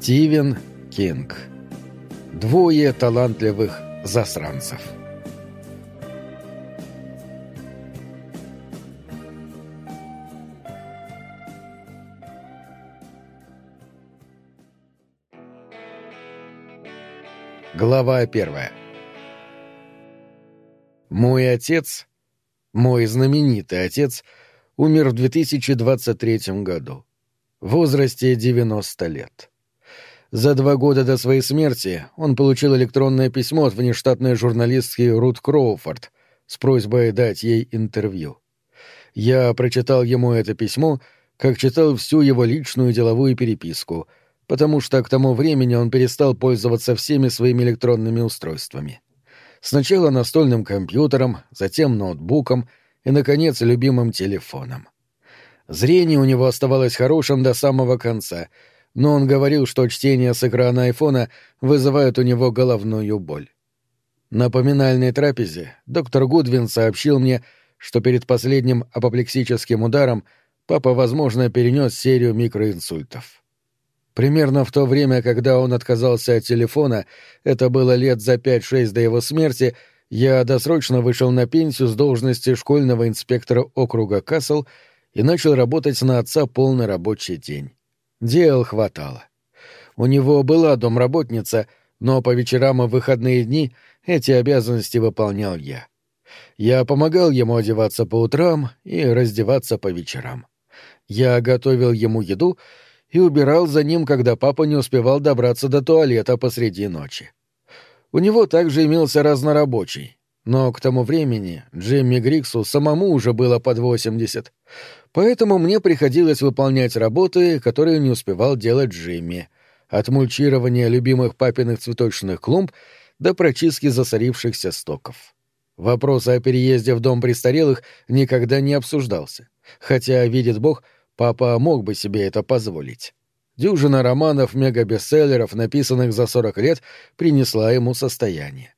Стивен Кинг. Двое талантливых засранцев. Глава первая. Мой отец, мой знаменитый отец, умер в 2023 году, в возрасте 90 лет. За два года до своей смерти он получил электронное письмо от внештатной журналистки Рут Кроуфорд с просьбой дать ей интервью. Я прочитал ему это письмо, как читал всю его личную деловую переписку, потому что к тому времени он перестал пользоваться всеми своими электронными устройствами. Сначала настольным компьютером, затем ноутбуком и, наконец, любимым телефоном. Зрение у него оставалось хорошим до самого конца — но он говорил, что чтение с экрана айфона вызывает у него головную боль. На поминальной трапезе доктор Гудвин сообщил мне, что перед последним апоплексическим ударом папа, возможно, перенес серию микроинсультов. Примерно в то время, когда он отказался от телефона, это было лет за 5-6 до его смерти, я досрочно вышел на пенсию с должности школьного инспектора округа Касл и начал работать на отца полный рабочий день. Дел хватало. У него была домработница, но по вечерам и выходные дни эти обязанности выполнял я. Я помогал ему одеваться по утрам и раздеваться по вечерам. Я готовил ему еду и убирал за ним, когда папа не успевал добраться до туалета посреди ночи. У него также имелся разнорабочий, но к тому времени Джимми Гриксу самому уже было под восемьдесят поэтому мне приходилось выполнять работы, которые не успевал делать Джимми, от мульчирования любимых папиных цветочных клумб до прочистки засорившихся стоков. Вопрос о переезде в дом престарелых никогда не обсуждался, хотя, видит Бог, папа мог бы себе это позволить. Дюжина романов мегабестселлеров, написанных за 40 лет, принесла ему состояние.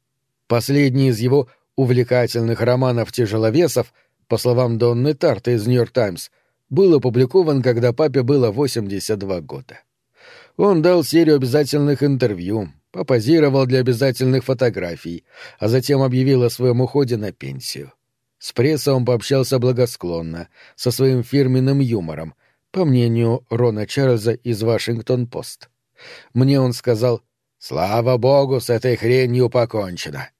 Последний из его увлекательных романов-тяжеловесов по словам Донны Тарта из «Нью-Йорк Таймс», был опубликован, когда папе было 82 года. Он дал серию обязательных интервью, попозировал для обязательных фотографий, а затем объявил о своем уходе на пенсию. С прессой он пообщался благосклонно, со своим фирменным юмором, по мнению Рона Чарльза из «Вашингтон-Пост». Мне он сказал «Слава богу, с этой хренью покончено».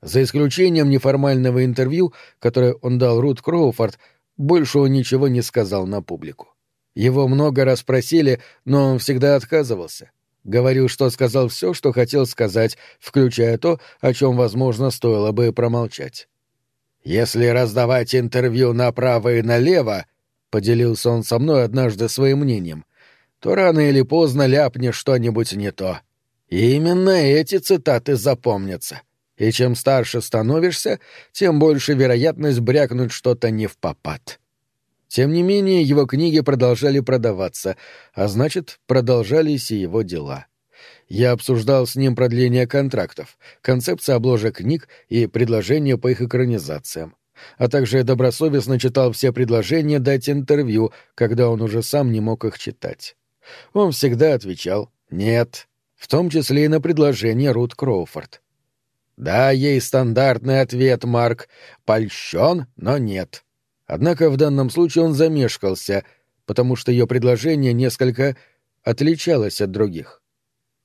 За исключением неформального интервью, которое он дал Рут Кроуфорд, больше он ничего не сказал на публику. Его много раз просили, но он всегда отказывался. Говорил, что сказал все, что хотел сказать, включая то, о чем, возможно, стоило бы промолчать. «Если раздавать интервью направо и налево», — поделился он со мной однажды своим мнением, — то рано или поздно ляпнешь что-нибудь не то. И именно эти цитаты запомнятся и чем старше становишься, тем больше вероятность брякнуть что-то не в попад. Тем не менее, его книги продолжали продаваться, а значит, продолжались и его дела. Я обсуждал с ним продление контрактов, концепции обложек книг и предложения по их экранизациям, а также добросовестно читал все предложения дать интервью, когда он уже сам не мог их читать. Он всегда отвечал «нет», в том числе и на предложение Рут Кроуфорд. Да, ей стандартный ответ, Марк. Польщен, но нет. Однако в данном случае он замешкался, потому что ее предложение несколько отличалось от других.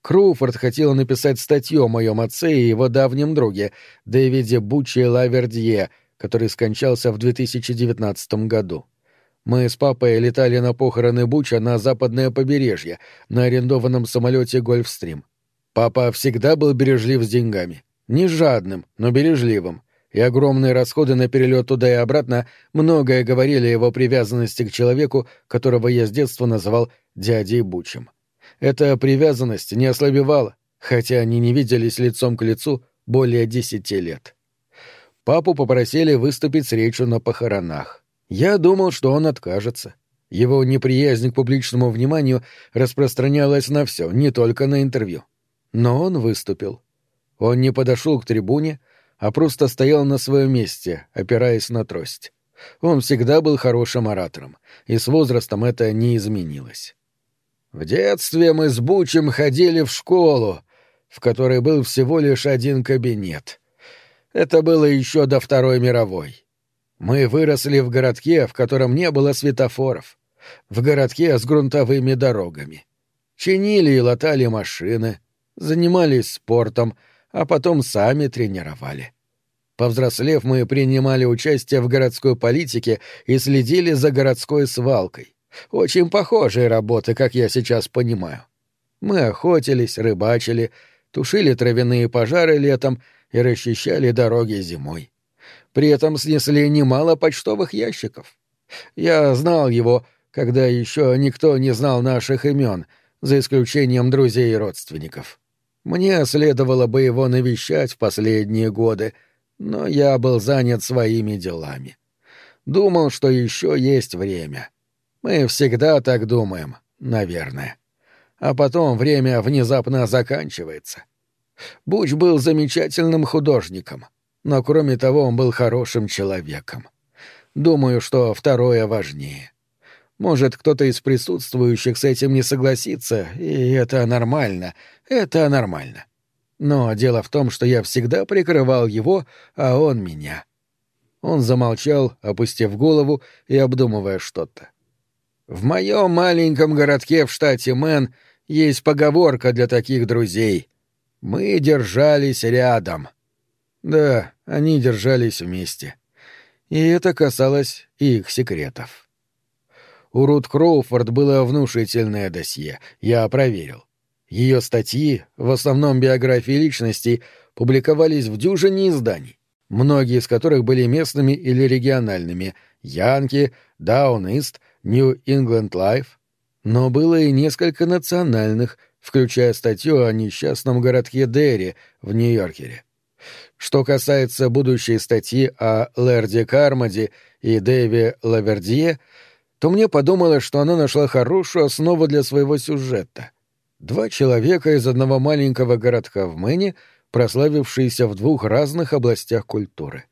Кроуфорд хотела написать статью о моем отце и его давнем друге, Дэвиде Буччи Лавердье, который скончался в 2019 году. Мы с папой летали на похороны Буча на западное побережье, на арендованном самолете «Гольфстрим». Папа всегда был бережлив с деньгами. Не жадным, но бережливым, и огромные расходы на перелет туда и обратно многое говорили о его привязанности к человеку, которого я с детства называл дядей Бучем. Эта привязанность не ослабевала, хотя они не виделись лицом к лицу более десяти лет. Папу попросили выступить с речью на похоронах. Я думал, что он откажется. Его неприязнь к публичному вниманию распространялась на все, не только на интервью. Но он выступил. Он не подошел к трибуне, а просто стоял на своем месте, опираясь на трость. Он всегда был хорошим оратором, и с возрастом это не изменилось. В детстве мы с Бучем ходили в школу, в которой был всего лишь один кабинет. Это было еще до Второй мировой. Мы выросли в городке, в котором не было светофоров, в городке с грунтовыми дорогами. Чинили и латали машины, занимались спортом, а потом сами тренировали. Повзрослев, мы принимали участие в городской политике и следили за городской свалкой. Очень похожие работы, как я сейчас понимаю. Мы охотились, рыбачили, тушили травяные пожары летом и расчищали дороги зимой. При этом снесли немало почтовых ящиков. Я знал его, когда еще никто не знал наших имен, за исключением друзей и родственников. Мне следовало бы его навещать в последние годы, но я был занят своими делами. Думал, что еще есть время. Мы всегда так думаем, наверное. А потом время внезапно заканчивается. Буч был замечательным художником, но кроме того он был хорошим человеком. Думаю, что второе важнее. Может, кто-то из присутствующих с этим не согласится, и это нормально, это нормально. Но дело в том, что я всегда прикрывал его, а он меня. Он замолчал, опустив голову и обдумывая что-то. В моем маленьком городке в штате Мэн есть поговорка для таких друзей. Мы держались рядом. Да, они держались вместе. И это касалось их секретов. У Рут Кроуфорд было внушительное досье, я проверил. Ее статьи, в основном биографии личностей, публиковались в дюжине изданий, многие из которых были местными или региональными — «Янки», «Даун Ист», «Нью Ингланд Лайф», но было и несколько национальных, включая статью о несчастном городке Дерри в Нью-Йоркере. Что касается будущей статьи о Лерде Кармаде и Дэви Лавердье, то мне подумалось, что она нашла хорошую основу для своего сюжета — Два человека из одного маленького городка в Мэне, прославившиеся в двух разных областях культуры.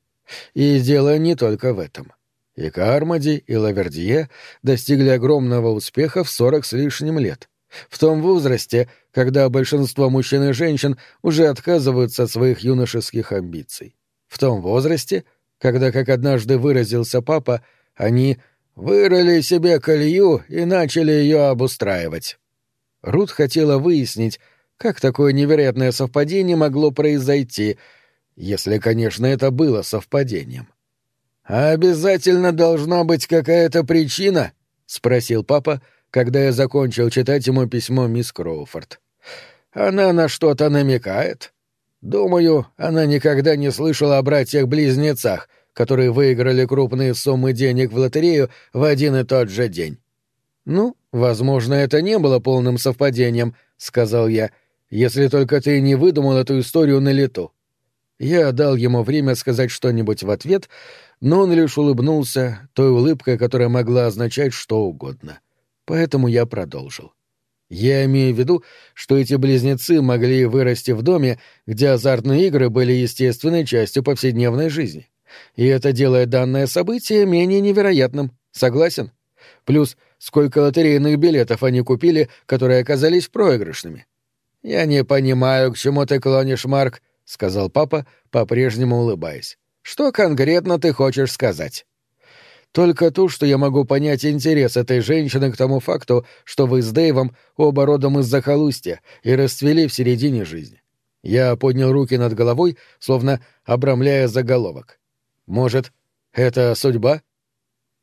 И дело не только в этом. И Кармади, и Лавердье достигли огромного успеха в сорок с лишним лет. В том возрасте, когда большинство мужчин и женщин уже отказываются от своих юношеских амбиций. В том возрасте, когда, как однажды выразился папа, они вырыли себе колею и начали ее обустраивать. Рут хотела выяснить, как такое невероятное совпадение могло произойти, если, конечно, это было совпадением. «А обязательно должна быть какая-то причина?» — спросил папа, когда я закончил читать ему письмо мисс Кроуфорд. «Она на что-то намекает. Думаю, она никогда не слышала о братьях-близнецах, которые выиграли крупные суммы денег в лотерею в один и тот же день. Ну, возможно, это не было полным совпадением, сказал я, если только ты не выдумал эту историю на лету. Я дал ему время сказать что-нибудь в ответ, но он лишь улыбнулся той улыбкой, которая могла означать что угодно. Поэтому я продолжил. Я имею в виду, что эти близнецы могли вырасти в доме, где азартные игры были естественной частью повседневной жизни. И это делает данное событие менее невероятным. Согласен? Плюс сколько лотерейных билетов они купили, которые оказались проигрышными. «Я не понимаю, к чему ты клонишь, Марк», — сказал папа, по-прежнему улыбаясь. «Что конкретно ты хочешь сказать?» «Только то, что я могу понять интерес этой женщины к тому факту, что вы с Дэйвом оба родом из захолустья и расцвели в середине жизни. Я поднял руки над головой, словно обрамляя заголовок. Может, это судьба?»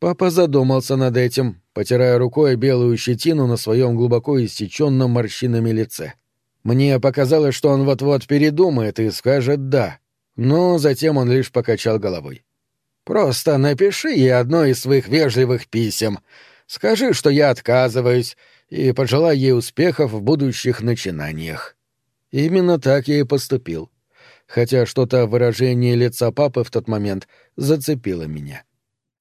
Папа задумался над этим, потирая рукой белую щетину на своем глубоко иссеченном морщинами лице. Мне показалось, что он вот-вот передумает и скажет «да», но затем он лишь покачал головой. «Просто напиши ей одно из своих вежливых писем. Скажи, что я отказываюсь, и пожелай ей успехов в будущих начинаниях». Именно так я и поступил, хотя что-то в выражении лица папы в тот момент зацепило меня.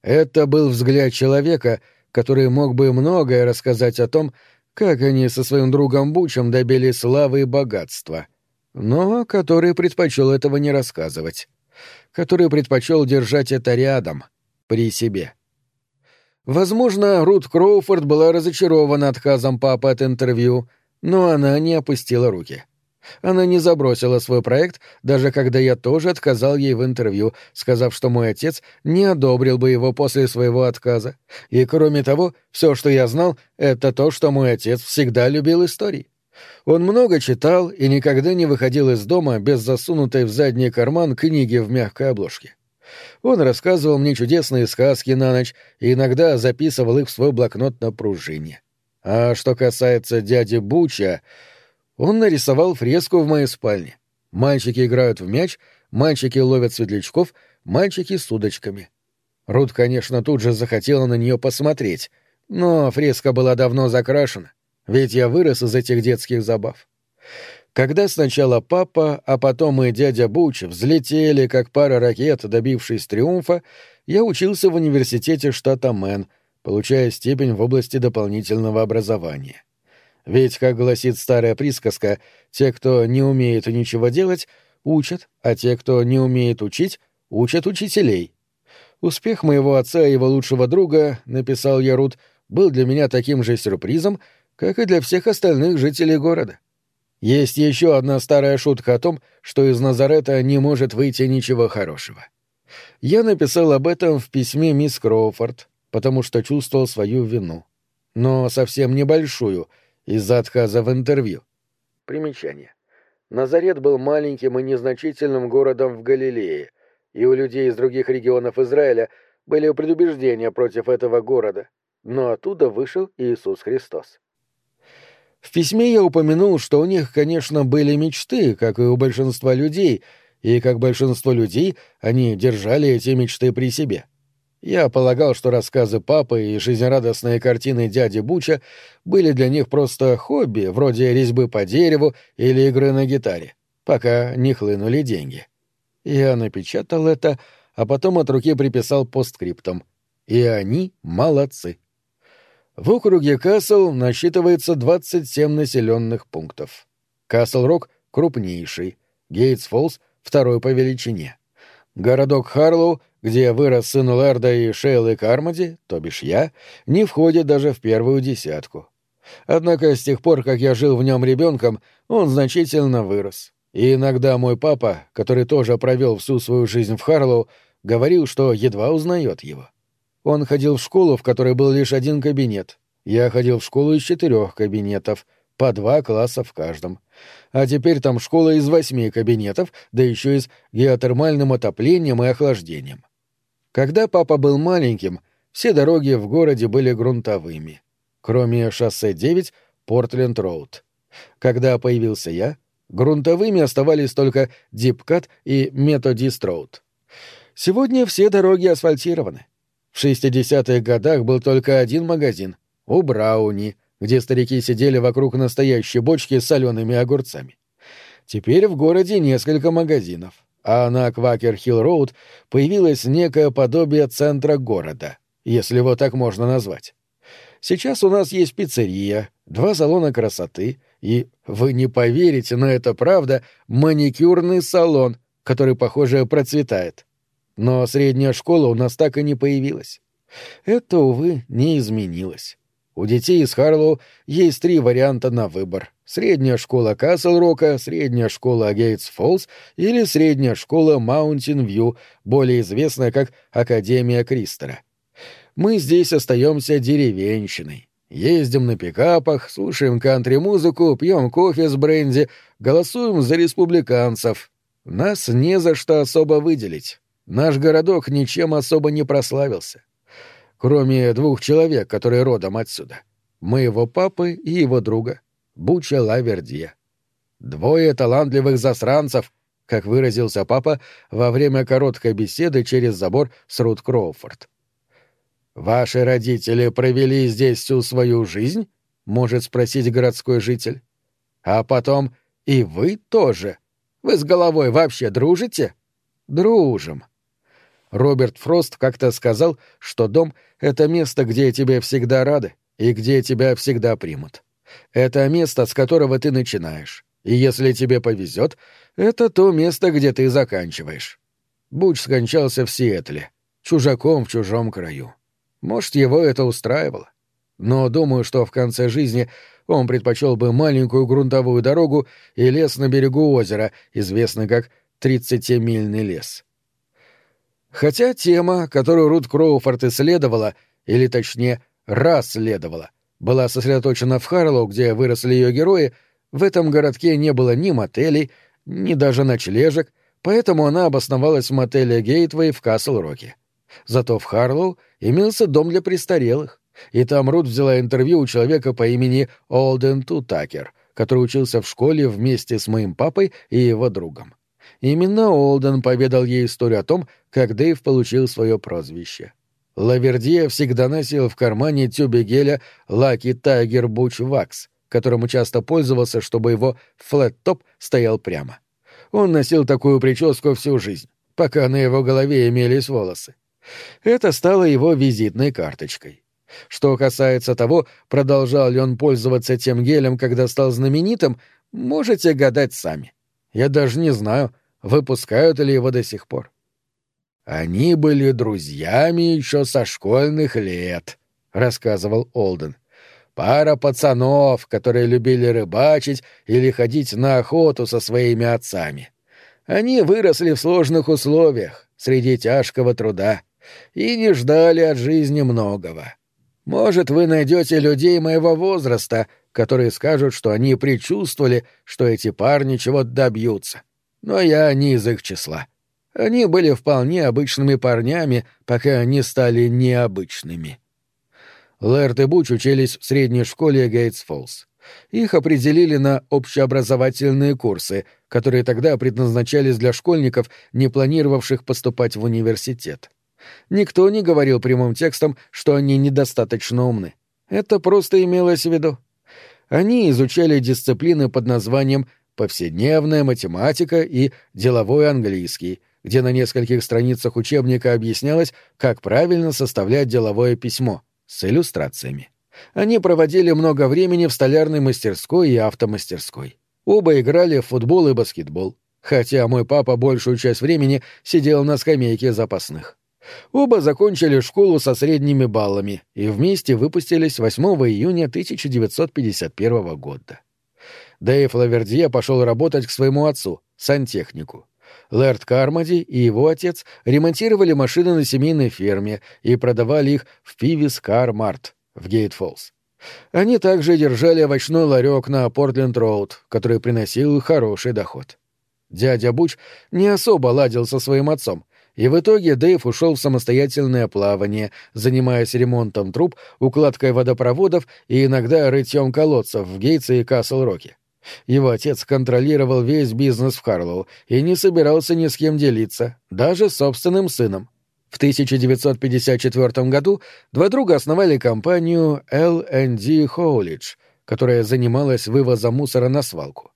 Это был взгляд человека, который мог бы многое рассказать о том, как они со своим другом Бучем добили славы и богатства, но который предпочел этого не рассказывать, который предпочел держать это рядом, при себе. Возможно, Рут Кроуфорд была разочарована отказом папы от интервью, но она не опустила руки. Она не забросила свой проект, даже когда я тоже отказал ей в интервью, сказав, что мой отец не одобрил бы его после своего отказа. И кроме того, все, что я знал, это то, что мой отец всегда любил истории. Он много читал и никогда не выходил из дома без засунутой в задний карман книги в мягкой обложке. Он рассказывал мне чудесные сказки на ночь и иногда записывал их в свой блокнот на пружине. А что касается дяди Буча, он нарисовал фреску в моей спальне. Мальчики играют в мяч, мальчики ловят светлячков, мальчики с удочками. Рут, конечно, тут же захотела на нее посмотреть, но фреска была давно закрашена, ведь я вырос из этих детских забав. Когда сначала папа, а потом и дядя Буч взлетели, как пара ракет, добившись триумфа, я учился в университете штата Мэн, получая степень в области дополнительного образования. Ведь, как гласит старая присказка, те, кто не умеет ничего делать, учат, а те, кто не умеет учить, учат учителей. Успех моего отца и его лучшего друга, написал я Рут, был для меня таким же сюрпризом, как и для всех остальных жителей города. Есть еще одна старая шутка о том, что из Назарета не может выйти ничего хорошего. Я написал об этом в письме мисс Кроуфорд, потому что чувствовал свою вину. Но совсем небольшую, из-за отказа в интервью. Примечание. Назарет был маленьким и незначительным городом в Галилее, и у людей из других регионов Израиля были предубеждения против этого города, но оттуда вышел Иисус Христос. В письме я упомянул, что у них, конечно, были мечты, как и у большинства людей, и, как большинство людей, они держали эти мечты при себе. Я полагал, что рассказы папы и жизнерадостные картины дяди Буча были для них просто хобби, вроде резьбы по дереву или игры на гитаре, пока не хлынули деньги. Я напечатал это, а потом от руки приписал постскриптом. И они молодцы. В округе Касл насчитывается 27 населенных пунктов. Касл-Рок — крупнейший, Гейтс-Фоллс — второй по величине. Городок Харлоу, где вырос сын Лэрда и Шейлы Кармоди, то бишь я, не входит даже в первую десятку. Однако с тех пор, как я жил в нем ребенком, он значительно вырос. И иногда мой папа, который тоже провел всю свою жизнь в Харлоу, говорил, что едва узнает его. Он ходил в школу, в которой был лишь один кабинет. Я ходил в школу из четырех кабинетов, по два класса в каждом. А теперь там школа из восьми кабинетов, да еще и с геотермальным отоплением и охлаждением. Когда папа был маленьким, все дороги в городе были грунтовыми, кроме шоссе 9 Портленд-Роуд. Когда появился я, грунтовыми оставались только Дипкат и Методист-Роуд. Сегодня все дороги асфальтированы. В 60-х годах был только один магазин — у Брауни, где старики сидели вокруг настоящей бочки с солеными огурцами. Теперь в городе несколько магазинов, а на Квакер-Хилл-Роуд появилось некое подобие центра города, если его так можно назвать. Сейчас у нас есть пиццерия, два салона красоты и, вы не поверите, но это правда, маникюрный салон, который, похоже, процветает. Но средняя школа у нас так и не появилась. Это, увы, не изменилось. У детей из Харлоу есть три варианта на выбор. Средняя школа Касл-Рока, средняя школа Гейтс-Фоллс или средняя школа Маунтин-Вью, более известная как Академия Кристера. Мы здесь остаемся деревенщиной. Ездим на пикапах, слушаем кантри-музыку, пьем кофе с бренди, голосуем за республиканцев. Нас не за что особо выделить. Наш городок ничем особо не прославился. Кроме двух человек, которые родом отсюда. Моего папы и его друга, Буча Лавердье. Двое талантливых засранцев, как выразился папа во время короткой беседы через забор с Рут Кроуфорд. «Ваши родители провели здесь всю свою жизнь?» — может спросить городской житель. «А потом и вы тоже. Вы с головой вообще дружите?» «Дружим», Роберт Фрост как-то сказал, что дом — это место, где тебе всегда рады и где тебя всегда примут. Это место, с которого ты начинаешь. И если тебе повезет, это то место, где ты заканчиваешь. Буч скончался в Сиэтле, чужаком в чужом краю. Может, его это устраивало. Но думаю, что в конце жизни он предпочел бы маленькую грунтовую дорогу и лес на берегу озера, известный как «тридцатимильный лес». Хотя тема, которую Рут Кроуфорд исследовала, или точнее, расследовала, была сосредоточена в Харлоу, где выросли ее герои, в этом городке не было ни мотелей, ни даже ночлежек, поэтому она обосновалась в мотеле Гейтвей в Касл-Роке. Зато в Харлоу имелся дом для престарелых, и там Рут взяла интервью у человека по имени Олден Тутакер, который учился в школе вместе с моим папой и его другом. Именно Олден поведал ей историю о том, как Дэйв получил свое прозвище. Лавердье всегда носил в кармане тюбе геля Lucky Tiger Butch Wax, которым часто пользовался, чтобы его флэт-топ стоял прямо. Он носил такую прическу всю жизнь, пока на его голове имелись волосы. Это стало его визитной карточкой. Что касается того, продолжал ли он пользоваться тем гелем, когда стал знаменитым, можете гадать сами. Я даже не знаю, выпускают ли его до сих пор. Они были друзьями еще со школьных лет, рассказывал Олден. Пара пацанов, которые любили рыбачить или ходить на охоту со своими отцами. Они выросли в сложных условиях, среди тяжкого труда, и не ждали от жизни многого. Может, вы найдете людей моего возраста, которые скажут, что они предчувствовали, что эти парни чего-то добьются. Но я не из их числа. Они были вполне обычными парнями, пока не стали необычными. Лэрд и Буч учились в средней школе Гейтс-Фоллс. Их определили на общеобразовательные курсы, которые тогда предназначались для школьников, не планировавших поступать в университет. Никто не говорил прямым текстом, что они недостаточно умны. Это просто имелось в виду. Они изучали дисциплины под названием «повседневная математика» и «деловой английский», где на нескольких страницах учебника объяснялось, как правильно составлять деловое письмо с иллюстрациями. Они проводили много времени в столярной мастерской и автомастерской. Оба играли в футбол и баскетбол, хотя мой папа большую часть времени сидел на скамейке запасных. Оба закончили школу со средними баллами и вместе выпустились 8 июня 1951 года. Дэйв Лавердье пошел работать к своему отцу, сантехнику. Лэрд Кармоди и его отец ремонтировали машины на семейной ферме и продавали их в Пивис Кар Март в Гейт-Фоллс. Они также держали овощной ларек на Портленд-Роуд, который приносил хороший доход. Дядя Буч не особо ладил со своим отцом, и в итоге Дэйв ушел в самостоятельное плавание, занимаясь ремонтом труб, укладкой водопроводов и иногда рытьем колодцев в Гейтсе и Касл-Роке. Его отец контролировал весь бизнес в Харлоу и не собирался ни с кем делиться, даже собственным сыном. В 1954 году два друга основали компанию L&D Haulage, которая занималась вывозом мусора на свалку.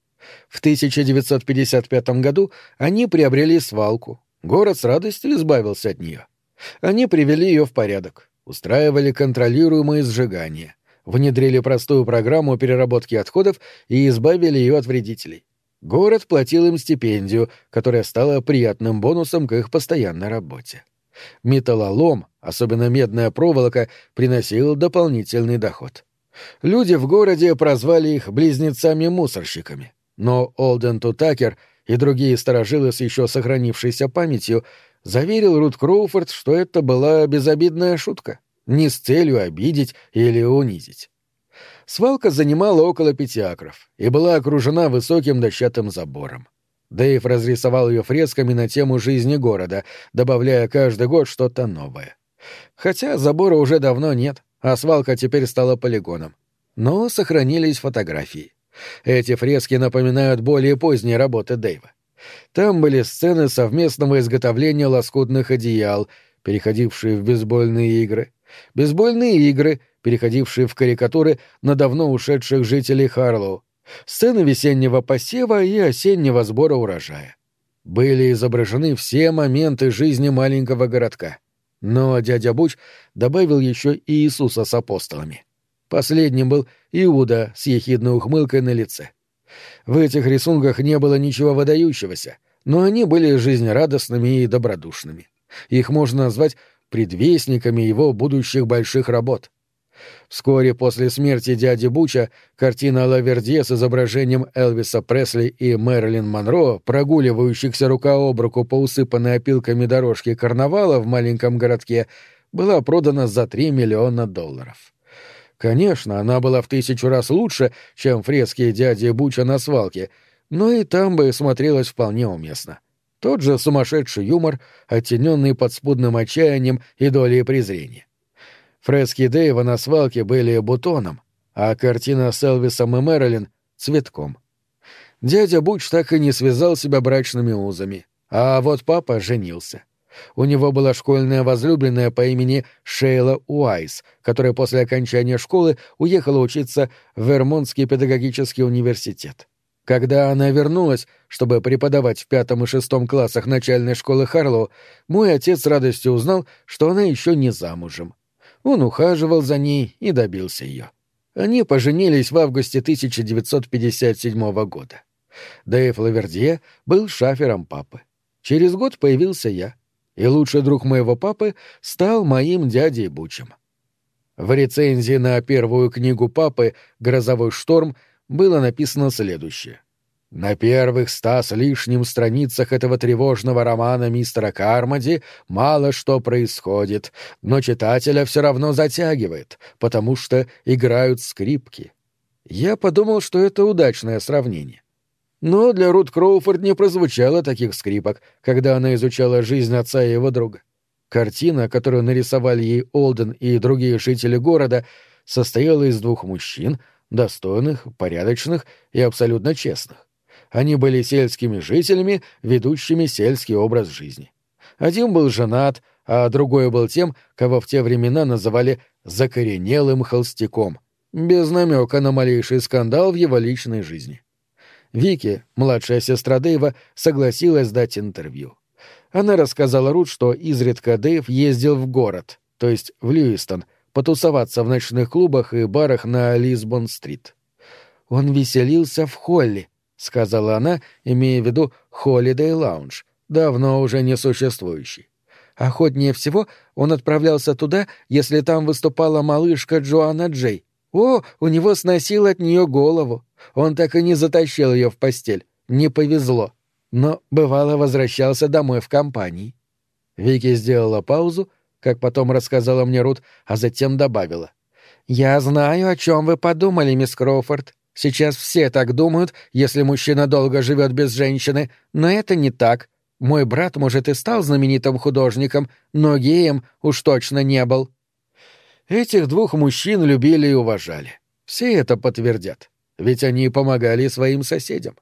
В 1955 году они приобрели свалку, Город с радостью избавился от нее. Они привели ее в порядок, устраивали контролируемое сжигание, внедрили простую программу переработки отходов и избавили ее от вредителей. Город платил им стипендию, которая стала приятным бонусом к их постоянной работе. Металлолом, особенно медная проволока, приносил дополнительный доход. Люди в городе прозвали их близнецами-мусорщиками, но Олден Тутакер — и другие сторожилы с еще сохранившейся памятью, заверил Рут Кроуфорд, что это была безобидная шутка, не с целью обидеть или унизить. Свалка занимала около пяти акров и была окружена высоким дощатым забором. Дэйв разрисовал ее фресками на тему жизни города, добавляя каждый год что-то новое. Хотя забора уже давно нет, а свалка теперь стала полигоном. Но сохранились фотографии. Эти фрески напоминают более поздние работы Дэйва. Там были сцены совместного изготовления лоскутных одеял, переходившие в бейсбольные игры, бейсбольные игры, переходившие в карикатуры на давно ушедших жителей Харлоу, сцены весеннего посева и осеннего сбора урожая. Были изображены все моменты жизни маленького городка. Но дядя Буч добавил еще и Иисуса с апостолами. Последним был Иуда с ехидной ухмылкой на лице. В этих рисунках не было ничего выдающегося, но они были жизнерадостными и добродушными. Их можно назвать предвестниками его будущих больших работ. Вскоре после смерти дяди Буча картина Лавердье с изображением Элвиса Пресли и Мэрилин Монро, прогуливающихся рука об руку по усыпанной опилками дорожке карнавала в маленьком городке, была продана за 3 миллиона долларов. Конечно, она была в тысячу раз лучше, чем фрески дяди Буча на свалке, но и там бы смотрелась вполне уместно. Тот же сумасшедший юмор, оттененный подспудным отчаянием и долей презрения. Фрески Дэйва на свалке были бутоном, а картина с Элвисом и Мэрилин — цветком. Дядя Буч так и не связал себя брачными узами, а вот папа женился. У него была школьная возлюбленная по имени Шейла Уайс, которая после окончания школы уехала учиться в Вермонтский педагогический университет. Когда она вернулась, чтобы преподавать в пятом и шестом классах начальной школы Харлоу, мой отец с радостью узнал, что она еще не замужем. Он ухаживал за ней и добился ее. Они поженились в августе 1957 года. Дэйв Лавердье был шафером папы. Через год появился я, и лучший друг моего папы стал моим дядей Бучем. В рецензии на первую книгу папы «Грозовой шторм» было написано следующее. На первых ста с лишним страницах этого тревожного романа мистера Кармоди мало что происходит, но читателя все равно затягивает, потому что играют скрипки. Я подумал, что это удачное сравнение. Но для Рут Кроуфорд не прозвучало таких скрипок, когда она изучала жизнь отца и его друга. Картина, которую нарисовали ей Олден и другие жители города, состояла из двух мужчин, достойных, порядочных и абсолютно честных. Они были сельскими жителями, ведущими сельский образ жизни. Один был женат, а другой был тем, кого в те времена называли «закоренелым холстяком», без намека на малейший скандал в его личной жизни. Вики, младшая сестра Дэйва, согласилась дать интервью. Она рассказала Рут, что изредка Дэйв ездил в город, то есть в Льюистон, потусоваться в ночных клубах и барах на Лисбон-стрит. Он веселился в Холли, — сказала она, имея в виду Holiday Lounge, давно уже не существующий. Охотнее всего он отправлялся туда, если там выступала малышка Джоанна Джей. О, у него сносил от нее голову. Он так и не затащил ее в постель. Не повезло. Но, бывало, возвращался домой в компании. Вики сделала паузу, как потом рассказала мне Рут, а затем добавила. «Я знаю, о чем вы подумали, мисс Кроуфорд. Сейчас все так думают, если мужчина долго живет без женщины, но это не так. Мой брат, может, и стал знаменитым художником, но геем уж точно не был. Этих двух мужчин любили и уважали. Все это подтвердят, ведь они помогали своим соседям.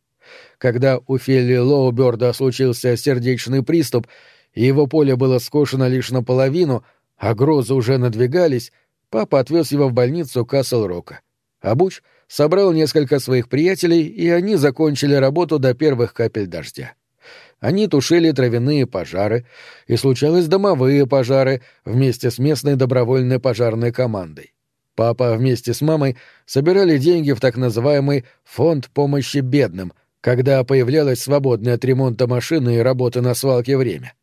Когда у Фелли Лоуберда случился сердечный приступ, и его поле было скошено лишь наполовину, а грозы уже надвигались, папа отвез его в больницу Касл-Рока. А Буч — собрал несколько своих приятелей, и они закончили работу до первых капель дождя. Они тушили травяные пожары, и случалось домовые пожары вместе с местной добровольной пожарной командой. Папа вместе с мамой собирали деньги в так называемый «фонд помощи бедным», когда появлялось свободное от ремонта машины и работы на свалке время.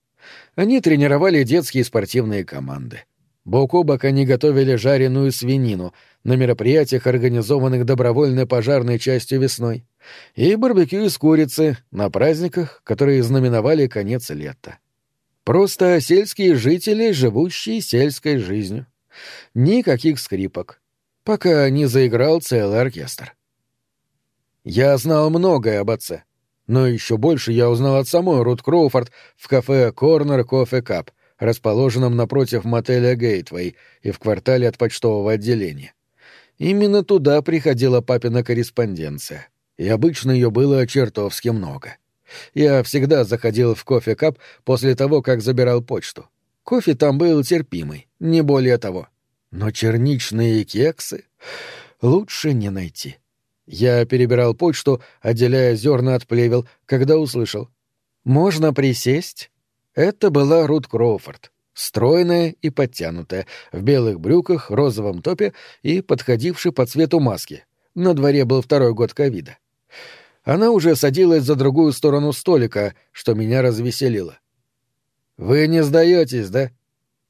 Они тренировали детские спортивные команды. Бок о бок они готовили жареную свинину на мероприятиях, организованных добровольной пожарной частью весной, и барбекю из курицы на праздниках, которые знаменовали конец лета. Просто сельские жители, живущие сельской жизнью. Никаких скрипок, пока не заиграл целый оркестр. Я знал многое об отце, но еще больше я узнал от самой Рут Кроуфорд в кафе «Корнер Кофе Кап», расположенном напротив мотеля «Гейтвей» и в квартале от почтового отделения. Именно туда приходила папина корреспонденция, и обычно ее было чертовски много. Я всегда заходил в кофе-кап после того, как забирал почту. Кофе там был терпимый, не более того. Но черничные кексы лучше не найти. Я перебирал почту, отделяя зерна от плевел, когда услышал. «Можно присесть?» Это была Рут Кроуфорд, стройная и подтянутая, в белых брюках, розовом топе и подходившей по цвету маски. На дворе был второй год ковида. Она уже садилась за другую сторону столика, что меня развеселило. «Вы не сдаетесь, да?»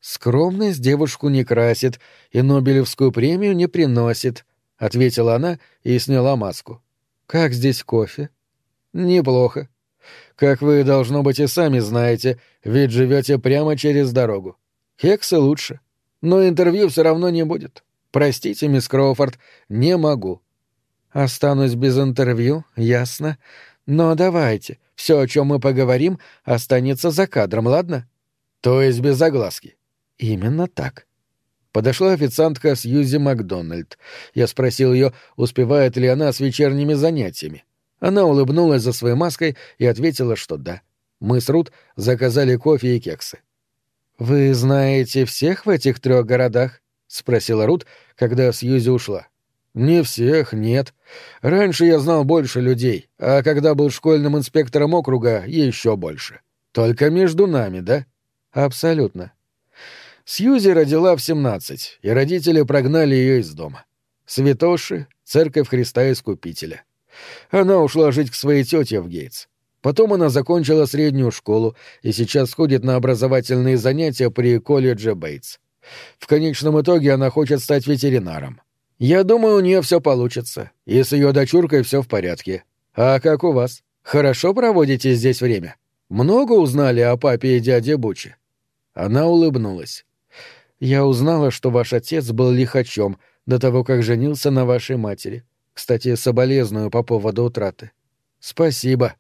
Скромность девушку не красит и Нобелевскую премию не приносит, — ответила она и сняла маску. «Как здесь кофе?» «Неплохо. Как вы, должно быть, и сами знаете, ведь живете прямо через дорогу. Кексы лучше. Но интервью все равно не будет. Простите, мисс Кроуфорд, не могу». «Останусь без интервью, ясно. Но давайте, все, о чем мы поговорим, останется за кадром, ладно?» «То есть без огласки?» «Именно так». Подошла официантка Сьюзи Макдональд. Я спросил ее, успевает ли она с вечерними занятиями. Она улыбнулась за своей маской и ответила, что да. Мы с Рут заказали кофе и кексы. «Вы знаете всех в этих трех городах?» — спросила Рут, когда Сьюзи ушла. «Не всех, нет. Раньше я знал больше людей, а когда был школьным инспектором округа, еще больше. Только между нами, да?» «Абсолютно. Сьюзи родила в 17, и родители прогнали ее из дома. Святоши, церковь Христа Искупителя. Она ушла жить к своей тете в Гейтс. Потом она закончила среднюю школу и сейчас ходит на образовательные занятия при колледже Бейтс. В конечном итоге она хочет стать ветеринаром. Я думаю, у нее все получится, и с ее дочуркой все в порядке. А как у вас? Хорошо проводите здесь время? Много узнали о папе и дяде Бучи? Она улыбнулась. Я узнала, что ваш отец был лихачом до того, как женился на вашей матери. Кстати, соболезную по поводу утраты. Спасибо.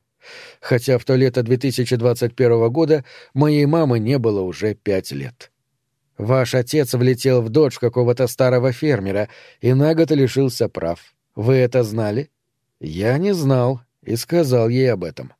Хотя в то лето 2021 года моей мамы не было уже пять лет. Ваш отец влетел в дочь какого-то старого фермера и на год лишился прав. Вы это знали? Я не знал и сказал ей об этом.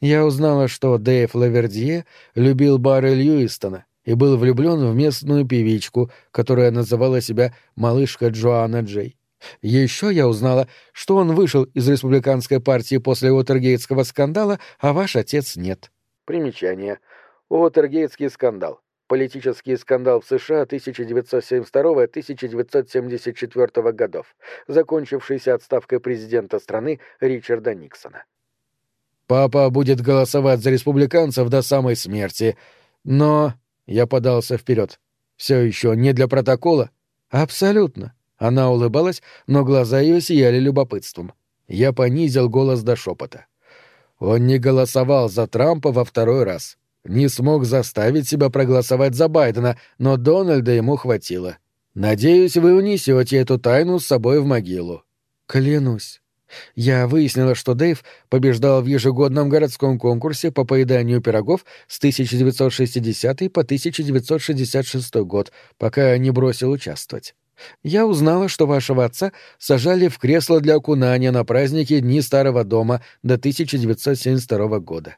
Я узнала, что Дэйв Лавердье любил Барри Льюистона и был влюблен в местную певичку, которая называла себя малышка Джоанна Джей. Еще я узнала, что он вышел из республиканской партии после Уотергейтского скандала, а ваш отец нет. Примечание. Уотергейтский скандал. Политический скандал в США 1972-1974 годов, закончившийся отставкой президента страны Ричарда Никсона. «Папа будет голосовать за республиканцев до самой смерти, но...» Я подался вперед. Все еще не для протокола? Абсолютно. Она улыбалась, но глаза ее сияли любопытством. Я понизил голос до шепота. Он не голосовал за Трампа во второй раз. Не смог заставить себя проголосовать за Байдена, но Дональда ему хватило. Надеюсь, вы унесете эту тайну с собой в могилу. Клянусь. Я выяснила, что Дэйв побеждал в ежегодном городском конкурсе по поеданию пирогов с 1960 по 1966 год, пока не бросил участвовать. Я узнала, что вашего отца сажали в кресло для окунания на празднике Дни Старого дома до 1972 года.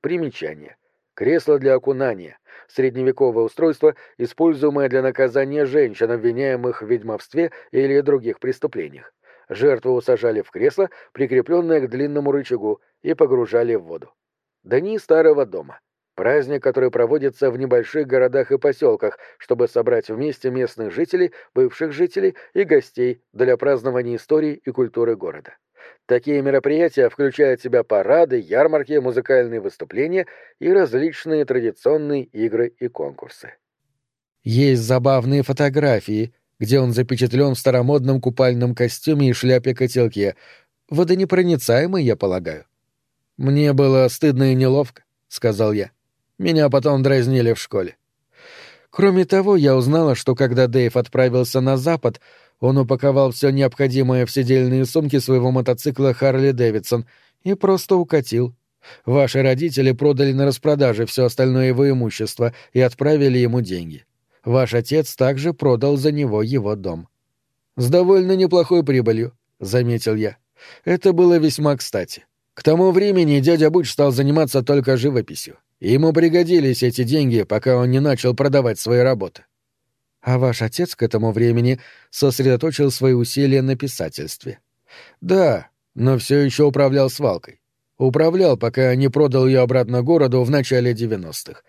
Примечание. Кресло для окунания — средневековое устройство, используемое для наказания женщин, обвиняемых в ведьмовстве или других преступлениях. Жертву усажали в кресло, прикрепленное к длинному рычагу, и погружали в воду. Дни старого дома. Праздник, который проводится в небольших городах и поселках, чтобы собрать вместе местных жителей, бывших жителей и гостей для празднования истории и культуры города. Такие мероприятия включают в себя парады, ярмарки, музыкальные выступления и различные традиционные игры и конкурсы. Есть забавные фотографии, где он запечатлен в старомодном купальном костюме и шляпе-котелке. Водонепроницаемый, я полагаю. «Мне было стыдно и неловко», — сказал я. «Меня потом дразнили в школе». Кроме того, я узнала, что когда Дэйв отправился на запад, он упаковал все необходимое в сидельные сумки своего мотоцикла Харли Дэвидсон и просто укатил. Ваши родители продали на распродаже все остальное его имущество и отправили ему деньги. Ваш отец также продал за него его дом. С довольно неплохой прибылью, заметил я. Это было весьма кстати. К тому времени дядя Буч стал заниматься только живописью. И ему пригодились эти деньги, пока он не начал продавать свои работы. А ваш отец к этому времени сосредоточил свои усилия на писательстве. Да, но все еще управлял свалкой. Управлял, пока не продал ее обратно городу в начале 90-х.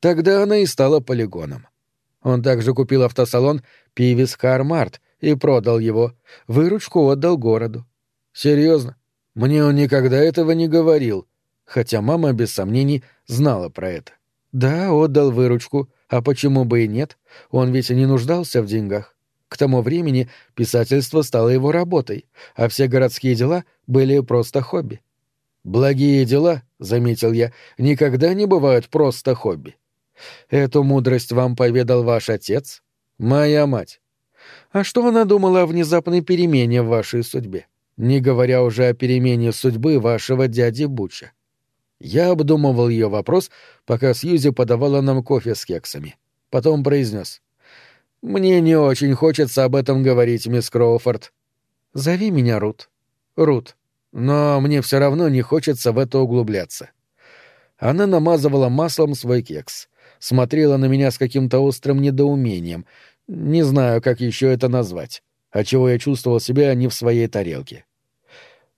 Тогда она и стала полигоном. Он также купил автосалон «Пивис Кармарт» и продал его. Выручку отдал городу. Серьезно? Мне он никогда этого не говорил, хотя мама, без сомнений, знала про это. Да, отдал выручку. А почему бы и нет? Он ведь и не нуждался в деньгах. К тому времени писательство стало его работой, а все городские дела были просто хобби. «Благие дела», — заметил я, — «никогда не бывают просто хобби». «Эту мудрость вам поведал ваш отец?» «Моя мать». «А что она думала о внезапной перемене в вашей судьбе, не говоря уже о перемене судьбы вашего дяди Буча?» Я обдумывал ее вопрос, пока Сьюзи подавала нам кофе с кексами. Потом произнес. «Мне не очень хочется об этом говорить, мисс Кроуфорд. Зови меня Рут. Рут. Но мне все равно не хочется в это углубляться». Она намазывала маслом свой кекс. Смотрела на меня с каким-то острым недоумением. Не знаю, как еще это назвать. Отчего я чувствовал себя не в своей тарелке.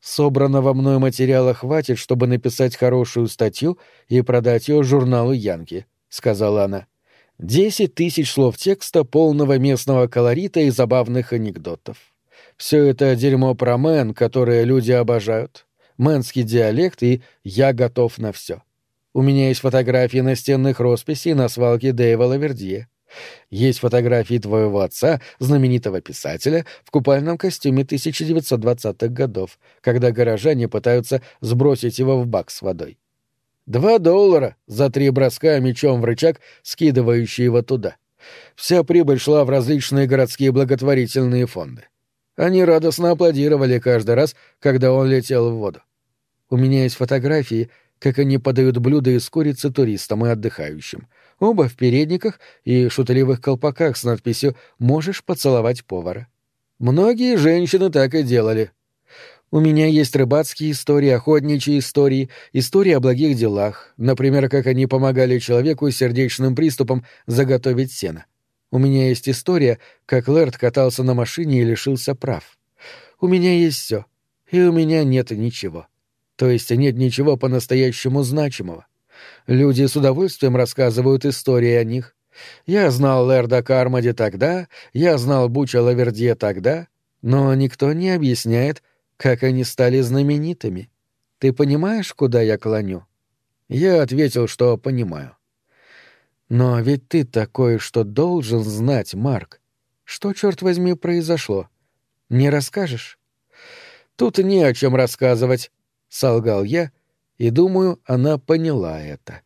Собранного мной материала хватит, чтобы написать хорошую статью и продать ее журналу «Янки», — сказала она. Десять тысяч слов текста, полного местного колорита и забавных анекдотов. Все это дерьмо про мэн, которое люди обожают. Мэнский диалект и «я готов на все». У меня есть фотографии настенных росписей на свалке Дэйва Лавердье. Есть фотографии твоего отца, знаменитого писателя, в купальном костюме 1920-х годов, когда горожане пытаются сбросить его в бак с водой. Два доллара за три броска мечом в рычаг, скидывающий его туда. Вся прибыль шла в различные городские благотворительные фонды. Они радостно аплодировали каждый раз, когда он летел в воду. У меня есть фотографии, как они подают блюда из курицы туристам и отдыхающим — Оба в передниках и шутливых колпаках с надписью «Можешь поцеловать повара». Многие женщины так и делали. У меня есть рыбацкие истории, охотничьи истории, истории о благих делах, например, как они помогали человеку с сердечным приступом заготовить сено. У меня есть история, как Лэрд катался на машине и лишился прав. У меня есть все, и у меня нет ничего. То есть нет ничего по-настоящему значимого. Люди с удовольствием рассказывают истории о них. Я знал Лерда Кармоди тогда, я знал Буча Лавердье тогда, но никто не объясняет, как они стали знаменитыми. Ты понимаешь, куда я клоню? Я ответил, что понимаю. Но ведь ты такой, что должен знать, Марк. Что, черт возьми, произошло? Не расскажешь? Тут не о чем рассказывать, — солгал я, — и, думаю, она поняла это.